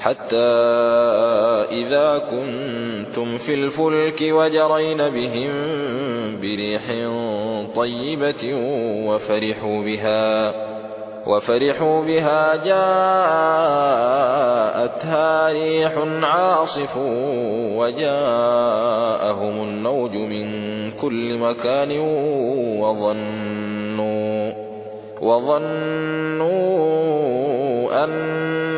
حَتَّىٰ إِذَا كُنتُمْ فِي الْفُلْكِ وَجَرَيْنَ بِهِم بِرِيحٍ طَيِّبَةٍ وَفَرِحُوا بِهَا وَفَرِحُوا بِهَا جَاءَتْهَا رِيحٌ عَاصِفٌ وَجَاءَهُمُ الْمَوْجُ مِن كُلِّ مَكَانٍ وَظَنُّوا وَظَنُّوا